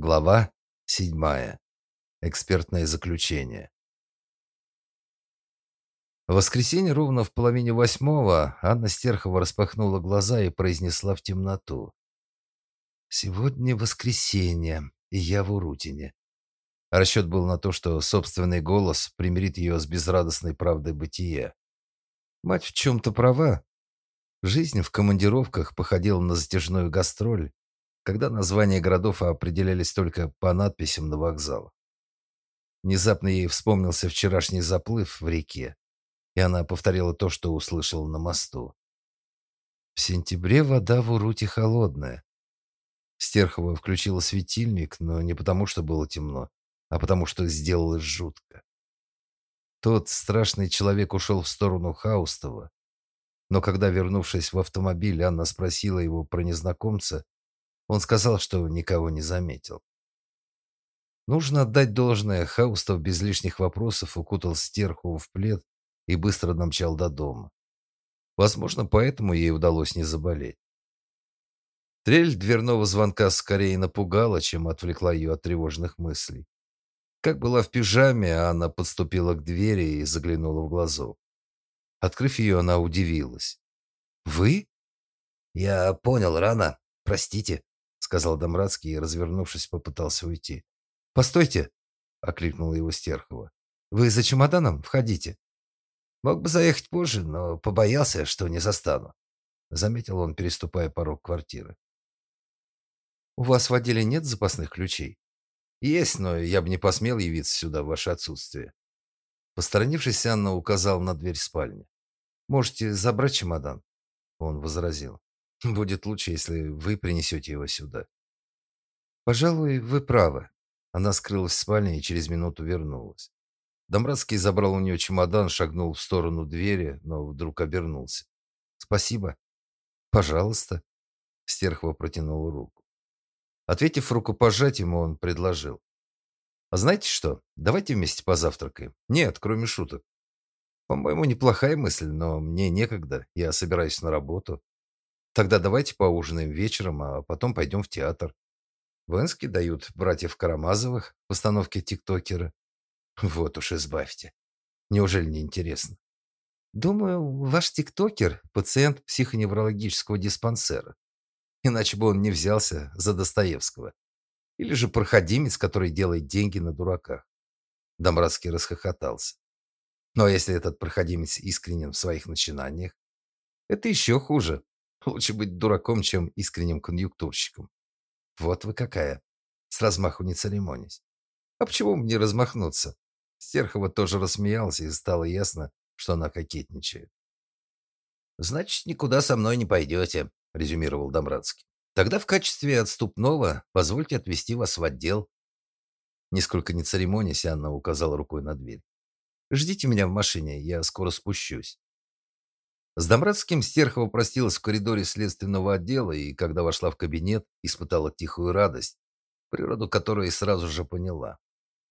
Глава седьмая. Экспертное заключение. В воскресенье ровно в половине восьмого Анна Стерхова распахнула глаза и произнесла в темноту. «Сегодня воскресенье, и я в Урутине». Расчет был на то, что собственный голос примирит ее с безрадостной правдой бытия. Мать в чем-то права. Жизнь в командировках походила на затяжную гастроль, когда названия городов определялись только по надписям на вокзалах. Внезапно ей вспомнился вчерашний заплыв в реке, и она повторила то, что услышала на мосту. В сентябре вода в Уруте холодная. Стерхова включила светильник, но не потому, что было темно, а потому, что сделалось жутко. Тот страшный человек ушел в сторону Хаустова, но когда, вернувшись в автомобиль, Анна спросила его про незнакомца, он сказал, что никого не заметил. Нужно отдать должное, Хаустов без лишних вопросов укутал Стерхову в плед и быстро домчал до дома. Возможно, поэтому ей удалось не заболеть. Трель дверного звонка скорее напугала, чем отвлекла ее от тревожных мыслей. Как была в пижаме, Анна подступила к двери и заглянула в глазок. Открыв ее, она удивилась. «Вы?» «Я понял рано. Простите» сказал Домрацкий и, развернувшись, попытался уйти. "Постойте", окликнула его Стерхова. "Вы за чемоданом? Входите". Мог бы заехать позже, но побоялся, что не застану, заметил он, переступая порог квартиры. У вас в отделе нет запасных ключей? Есть, но я бы не посмел явиться сюда в ваше отсутствие. Посторонившись, Анна указал на дверь спальни. Можете забрать чемодан, он возразил. Будет лучше, если вы принесете его сюда. Пожалуй, вы правы. Она скрылась в спальне и через минуту вернулась. Домбратский забрал у нее чемодан, шагнул в сторону двери, но вдруг обернулся. Спасибо. Пожалуйста. Стерхова протянула руку. Ответив рукопожатием, он предложил: "А знаете что? Давайте вместе позавтракаем. Нет, кроме шуток. По-моему, неплохая мысль, но мне некогда. Я собираюсь на работу. Тогда давайте поужинаем вечером, а потом пойдем в театр. В Энске дают братьев Карамазовых в постановке тиктокера. Вот уж избавьте. Неужели не интересно? Думаю, ваш тиктокер пациент психоневрологического диспансера. Иначе бы он не взялся за Достоевского. Или же проходимец, который делает деньги на дураках. Домбратский расхохотался. Но если этот проходимец искренен в своих начинаниях, это еще хуже. Лучше быть дураком, чем искренним конъюнктурщиком. Вот вы какая. С размаху не церемонясь. А почему мне размахнуться? Стерхова тоже рассмеялась, и стало ясно, что она кокетничает. «Значит, никуда со мной не пойдете», — резюмировал Домрадский. «Тогда в качестве отступного позвольте отвезти вас в отдел». Нисколько не церемонясь, Анна указала рукой на дверь. «Ждите меня в машине, я скоро спущусь». С Домрадским Стерхова простилась в коридоре следственного отдела и, когда вошла в кабинет, испытала тихую радость, природу которой сразу же поняла.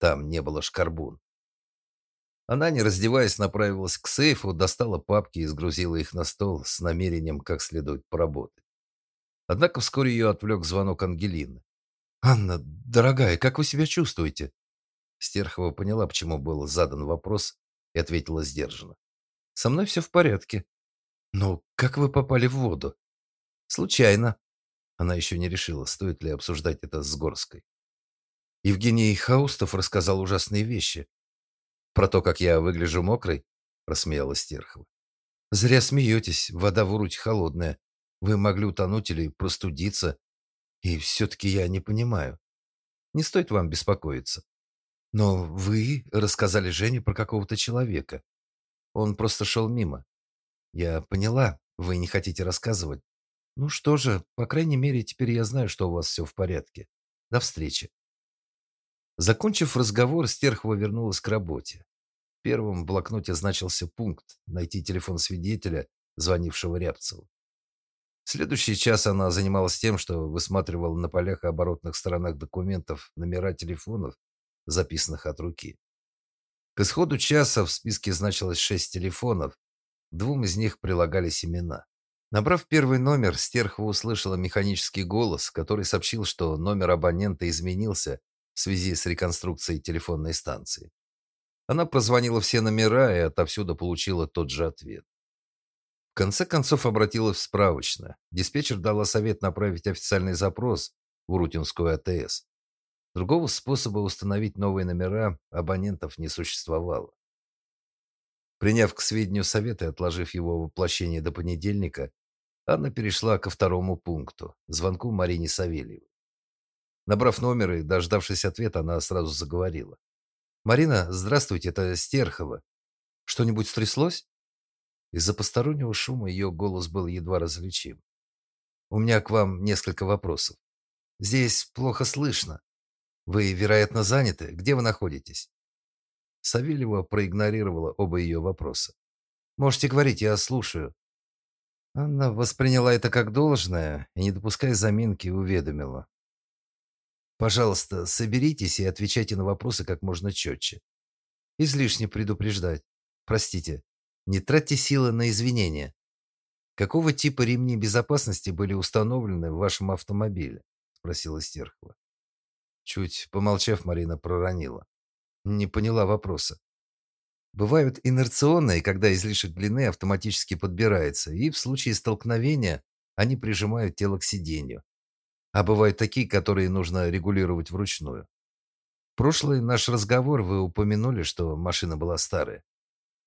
Там не было шкарбун. Она, не раздеваясь, направилась к сейфу, достала папки и сгрузила их на стол с намерением как следует поработать. Однако вскоре ее отвлек звонок Ангелины. «Анна, дорогая, как вы себя чувствуете?» Стерхова поняла, почему был задан вопрос, и ответила сдержанно. «Со мной все в порядке. Но как вы попали в воду? Случайно. Она еще не решила, стоит ли обсуждать это с Горской. Евгений Хаустов рассказал ужасные вещи. Про то, как я выгляжу мокрой, рассмеялась Стерхова. Зря смеетесь, вода в Уруте холодная. Вы могли утонуть или простудиться. И все-таки я не понимаю. Не стоит вам беспокоиться. Но вы рассказали Жене про какого-то человека. Он просто шел мимо. Я поняла, вы не хотите рассказывать. Ну что же, по крайней мере, теперь я знаю, что у вас все в порядке. До встречи. Закончив разговор, Стерхова вернулась к работе. В первом блокноте значился пункт найти телефон свидетеля, звонившего Рябцеву. Следующий час она занималась тем, что высматривала на полях и оборотных сторонах документов номера телефонов, записанных от руки. К исходу часа в списке значилось шесть телефонов, двум из них прилагались имена. Набрав первый номер, Стерхова услышала механический голос, который сообщил, что номер абонента изменился в связи с реконструкцией телефонной станции. Она прозвонила все номера и отовсюду получила тот же ответ. В конце концов обратилась в справочную. Диспетчер дала совет направить официальный запрос в Урутинскую АТС. Другого способа установить новые номера абонентов не существовало. Приняв к сведению совет и отложив его воплощение до понедельника, Анна перешла ко второму пункту – звонку Марине Савельевой. Набрав номер и дождавшись ответа, она сразу заговорила. «Марина, здравствуйте, это Стерхова. Что-нибудь стряслось?» Из-за постороннего шума ее голос был едва различим. «У меня к вам несколько вопросов. Здесь плохо слышно. Вы, вероятно, заняты. Где вы находитесь? Савельева проигнорировала оба ее вопроса. Можете говорить, я слушаю. Анна восприняла это как должное и, не допуская заминки, уведомила. Пожалуйста, соберитесь и отвечайте на вопросы как можно четче. Излишне предупреждать. Простите, не тратьте силы на извинения. Какого типа ремни безопасности были установлены в вашем автомобиле? спросила Стерхова. Чуть помолчав, Марина проронила. Не поняла вопроса. Бывают инерционные, когда излишек длины автоматически подбирается, и в случае столкновения они прижимают тело к сиденью. А бывают такие, которые нужно регулировать вручную. В прошлый наш разговор вы упомянули, что машина была старая.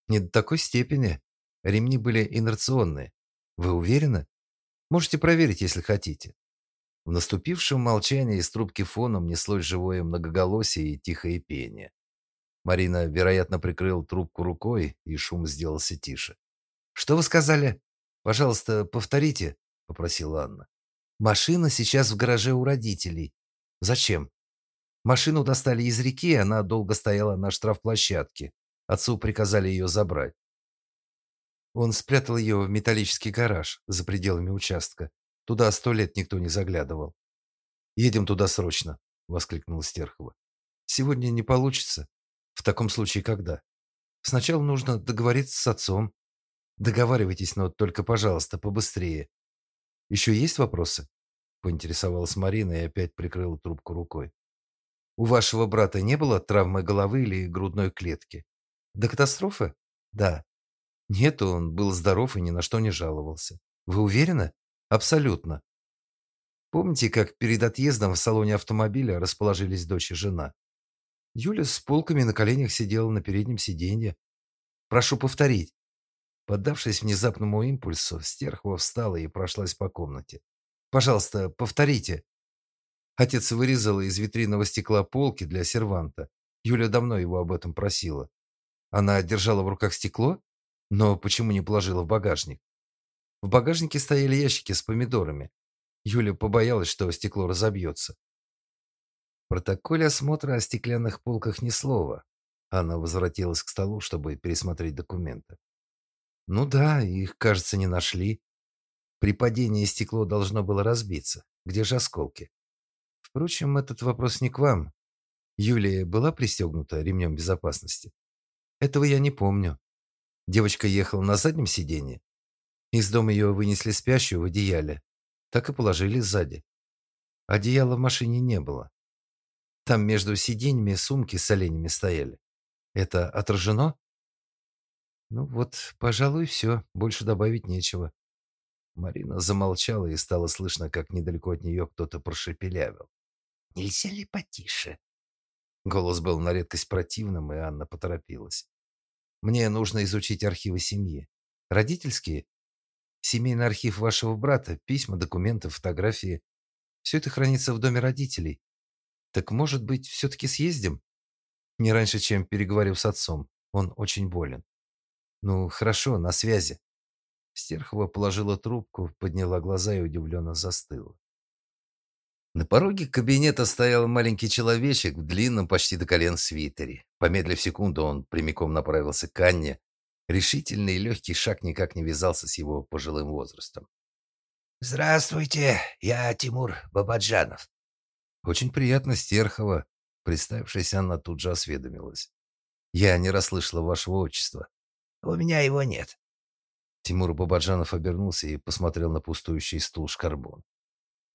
Не до такой степени. Ремни были инерционные. Вы уверены? Можете проверить, если хотите. В наступившем молчании из трубки фоном неслось живое многоголосие и тихое пение. Марина, вероятно, прикрыла трубку рукой, и шум сделался тише. «Что вы сказали? Пожалуйста, повторите», — попросила Анна. «Машина сейчас в гараже у родителей. Зачем?» Машину достали из реки, она долго стояла на штрафплощадке. Отцу приказали ее забрать. Он спрятал ее в металлический гараж за пределами участка. Туда сто лет никто не заглядывал. Едем туда срочно, воскликнула Стерхова. Сегодня не получится. В таком случае когда? Сначала нужно договориться с отцом. Договаривайтесь, но только, пожалуйста, побыстрее. Еще есть вопросы? поинтересовалась Марина и опять прикрыла трубку рукой. У вашего брата не было травмы головы или грудной клетки? До катастрофы? Да. Нет, он был здоров и ни на что не жаловался. Вы уверены? Абсолютно. Помните, как перед отъездом в салоне автомобиля расположились дочь и жена? Юля с полками на коленях сидела на переднем сиденье. Прошу повторить. Поддавшись внезапному импульсу, Стерхова встала и прошлась по комнате. Пожалуйста, повторите. Отец вырезал из витринного стекла полки для серванта. Юля давно его об этом просила. Она держала в руках стекло, но почему не положила в багажник? В багажнике стояли ящики с помидорами. Юля побоялась, что стекло разобьется. Протоколе осмотра о стеклянных полках ни слова. Анна возвратилась к столу, чтобы пересмотреть документы. Ну да, их, кажется, не нашли. При падении стекло должно было разбиться. Где же осколки? Впрочем, этот вопрос не к вам. Юлия была пристегнута ремнем безопасности? Этого я не помню. Девочка ехала на заднем сиденье? Из дома ее вынесли спящую в одеяле. Так и положили сзади. Одеяла в машине не было. Там между сиденьями сумки с оленями стояли. Это отражено? Ну вот, пожалуй, все. Больше добавить нечего. Марина замолчала и стало слышно, как недалеко от нее кто-то прошепелявил. «Нельзя ли потише?» Голос был на редкость противным, и Анна поторопилась. «Мне нужно изучить архивы семьи. Родительские Семейный архив вашего брата, письма, документы, фотографии. Все это хранится в доме родителей. Так, может быть, все-таки съездим? Не раньше, чем переговорю с отцом. Он очень болен. Ну, хорошо, на связи. Стерхова положила трубку, подняла глаза и удивленно застыла. На пороге кабинета стоял маленький человечек в длинном почти до колен свитере. Помедлив секунду, он прямиком направился к Анне, Решительный и легкий шаг никак не вязался с его пожилым возрастом. «Здравствуйте, я Тимур Бабаджанов». «Очень приятно, Стерхова», — представившись, Анна тут же осведомилась. «Я не расслышала вашего отчества». «У меня его нет». Тимур Бабаджанов обернулся и посмотрел на пустующий стул шкарбон.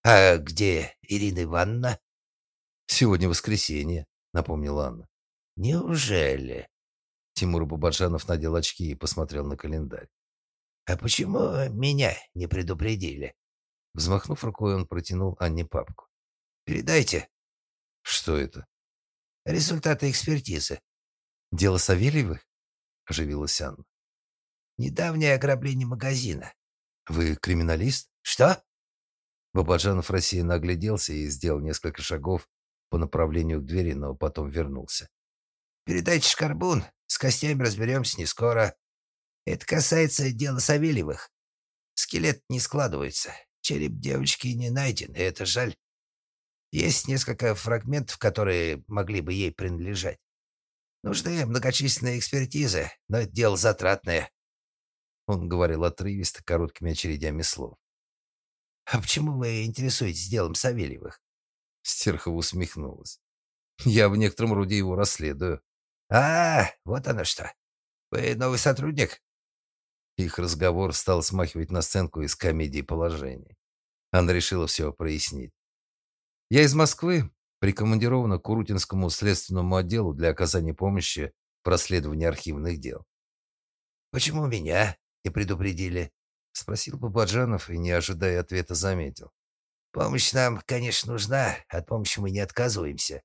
«А где Ирина Ивановна?» «Сегодня воскресенье», — напомнила Анна. «Неужели?» Тимур Бабаджанов надел очки и посмотрел на календарь. «А почему меня не предупредили?» Взмахнув рукой, он протянул Анне папку. «Передайте». «Что это?» «Результаты экспертизы». «Дело Савельевых?» — оживилась Анна. «Недавнее ограбление магазина». «Вы криминалист?» «Что?» Бабаджанов рассеянно огляделся и сделал несколько шагов по направлению к двери, но потом вернулся. «Передайте Шкарбун, с костями разберемся не скоро. Это касается дела Савельевых. Скелет не складывается, череп девочки не найден, и это жаль. Есть несколько фрагментов, которые могли бы ей принадлежать. Нужны многочисленные экспертизы, но это дело затратное». Он говорил отрывисто, короткими очередями слов. «А почему вы интересуетесь делом Савельевых?» Стерхова усмехнулась. «Я в некотором роде его расследую». «А, вот оно что. Вы новый сотрудник?» Их разговор стал смахивать на сценку из комедии положений. Анна решила все прояснить. «Я из Москвы, прикомандирована к Урутинскому следственному отделу для оказания помощи в расследовании архивных дел». «Почему меня не предупредили?» — спросил Бабаджанов и, не ожидая ответа, заметил. «Помощь нам, конечно, нужна, от помощи мы не отказываемся».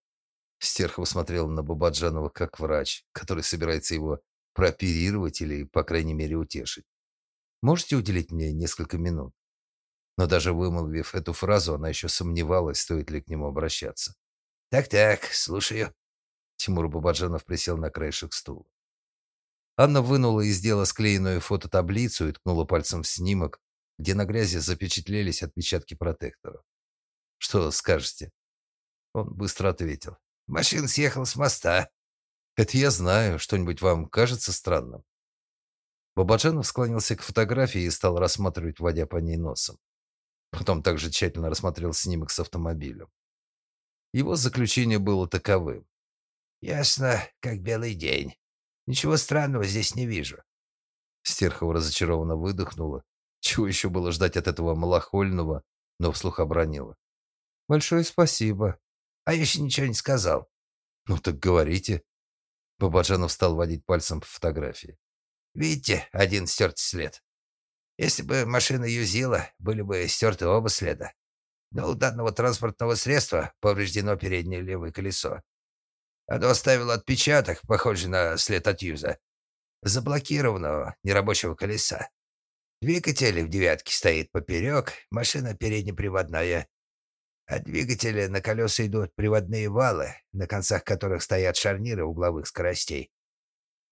Стерхов смотрел на Бабаджанова как врач, который собирается его прооперировать или, по крайней мере, утешить. «Можете уделить мне несколько минут?» Но даже вымолвив эту фразу, она еще сомневалась, стоит ли к нему обращаться. «Так-так, слушаю». Тимур Бабаджанов присел на краешек стула. Анна вынула из дела склеенную фототаблицу и ткнула пальцем в снимок, где на грязи запечатлелись отпечатки протекторов. «Что скажете?» Он быстро ответил. «Машина съехала с моста». «Это я знаю. Что-нибудь вам кажется странным?» Бабаджанов склонился к фотографии и стал рассматривать, водя по ней носом. Потом также тщательно рассмотрел снимок с автомобилем. Его заключение было таковым. «Ясно, как белый день. Ничего странного здесь не вижу. Стерхова разочарованно выдохнула. Чего еще было ждать от этого малохольного, но вслух обронила. «Большое спасибо. А я еще ничего не сказал». «Ну так говорите». Бабаджанов стал водить пальцем по фотографии. «Видите, один стертый след. Если бы машина юзила, были бы стерты оба следа. Но у данного транспортного средства повреждено переднее левое колесо. Оно оставило отпечаток, похожий на след от юза, заблокированного нерабочего колеса. Двигатель в девятке стоит поперек, машина переднеприводная. От двигателя на колеса идут приводные валы, на концах которых стоят шарниры угловых скоростей.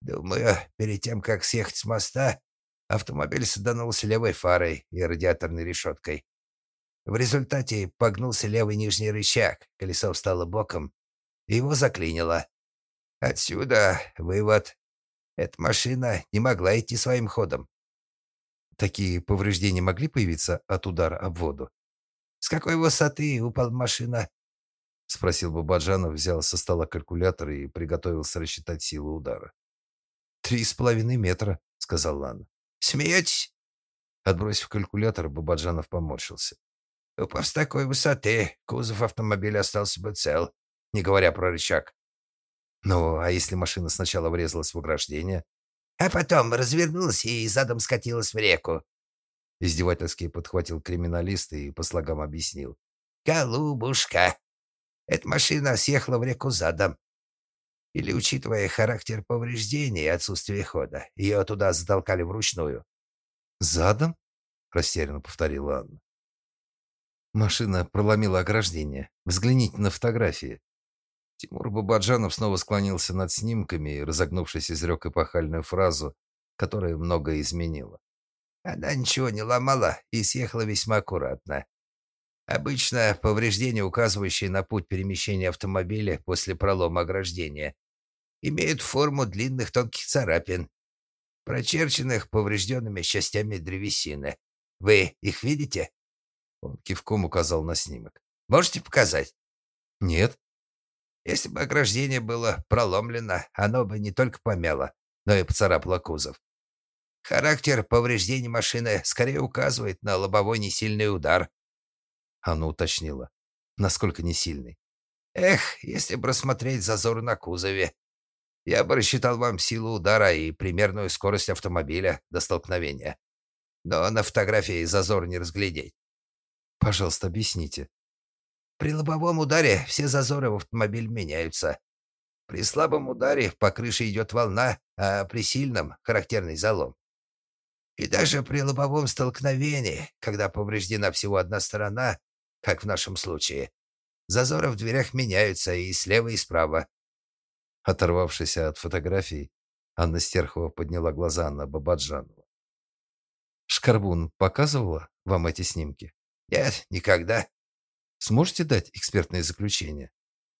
Думаю, перед тем, как съехать с моста, автомобиль саданулся левой фарой и радиаторной решеткой. В результате погнулся левый нижний рычаг, колесо встало боком, его заклинило. Отсюда вывод. Эта машина не могла идти своим ходом. Такие повреждения могли появиться от удара об воду? С какой высоты упала машина? Спросил Бабаджанов, взял со стола калькулятор и приготовился рассчитать силу удара. «Три с половиной метра», — сказал Лана. «Смеетесь?» Отбросив калькулятор, Бабаджанов поморщился. «Упав с такой высоты, кузов автомобиля остался бы цел не говоря про рычаг. Ну, а если машина сначала врезалась в ограждение? А потом развернулась и задом скатилась в реку. Издевательски подхватил криминалист и по слогам объяснил. «Голубушка! Эта машина съехала в реку задом. Или, учитывая характер повреждений и отсутствие хода, ее туда затолкали вручную». «Задом?» — растерянно повторила Анна. Машина проломила ограждение. Взгляните на фотографии. Тимур Бабаджанов снова склонился над снимками разогнувшись, изрек эпохальную фразу, которая многое изменила. Она ничего не ломала и съехала весьма аккуратно. Обычно повреждения, указывающие на путь перемещения автомобиля после пролома ограждения, имеют форму длинных тонких царапин, прочерченных поврежденными частями древесины. Вы их видите? Он кивком указал на снимок. Можете показать? Нет. Если бы ограждение было проломлено, оно бы не только помяло, но и поцарапало кузов. Характер повреждений машины скорее указывает на лобовой несильный удар. Анна уточнила. Насколько несильный? Эх, если бы рассмотреть зазор на кузове. Я бы рассчитал вам силу удара и примерную скорость автомобиля до столкновения. Но на фотографии зазор не разглядеть. Пожалуйста, объясните. При лобовом ударе все зазоры в автомобиле меняются. При слабом ударе по крыше идет волна, а при сильном — характерный залом. И даже при лобовом столкновении, когда повреждена всего одна сторона, как в нашем случае, зазоры в дверях меняются и слева, и справа. Оторвавшись от фотографий, Анна Стерхова подняла глаза на Бабаджанова. «Шкарбун показывала вам эти снимки?» «Нет, никогда». «Сможете дать экспертное заключение?»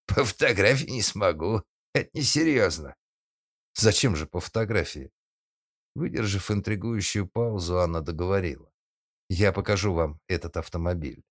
«По фотографии не смогу. Это несерьезно». «Зачем же по фотографии?» Выдержав интригующую паузу, Анна договорила. «Я покажу вам этот автомобиль.